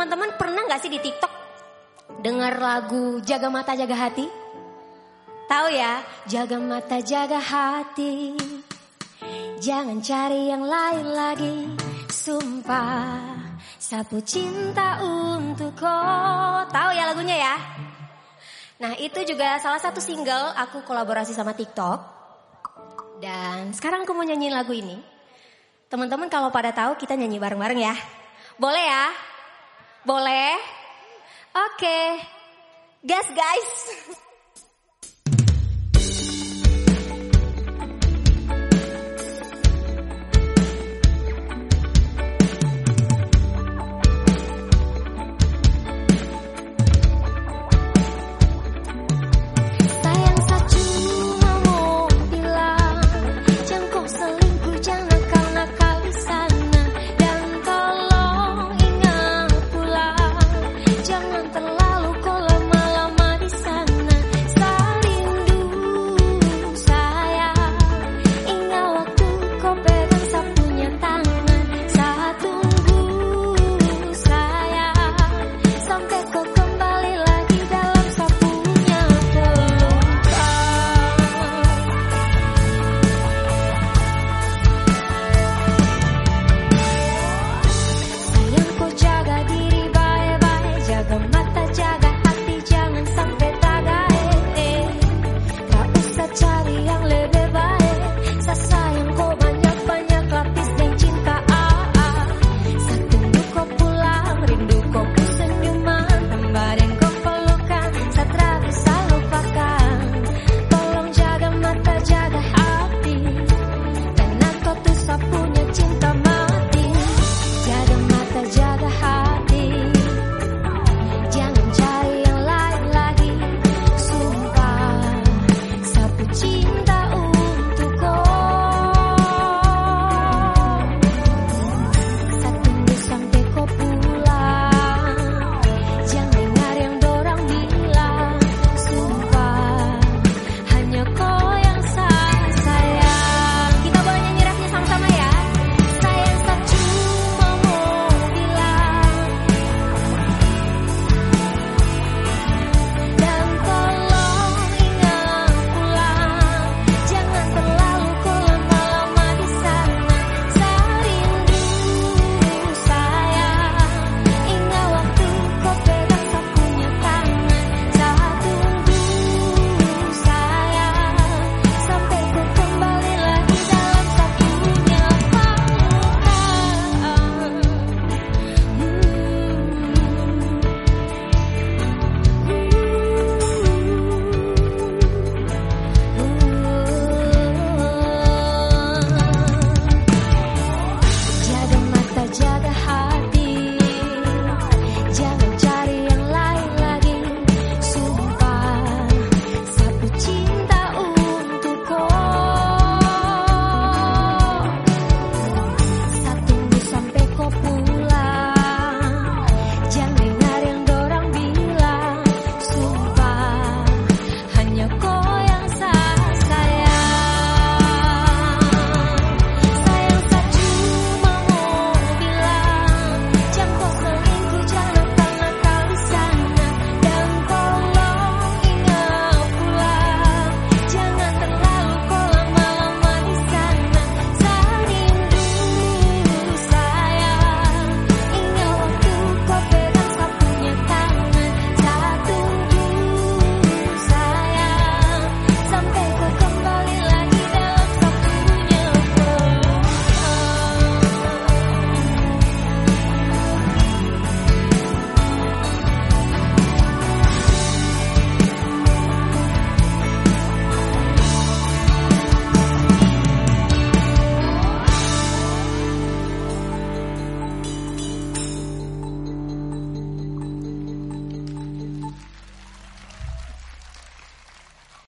Teman-teman pernah gak sih di TikTok dengar lagu Jaga Mata Jaga Hati? Tahu ya, jaga mata jaga hati. Jangan cari yang lain lagi. Sumpah, sapu cinta untuk kau. Tahu ya lagunya ya? Nah itu juga salah satu single aku kolaborasi sama TikTok. Dan sekarang aku mau nyanyiin lagu ini. Teman-teman kalau pada tahu kita nyanyi bareng-bareng ya. Boleh ya? Boleh? Oke. Gas guys.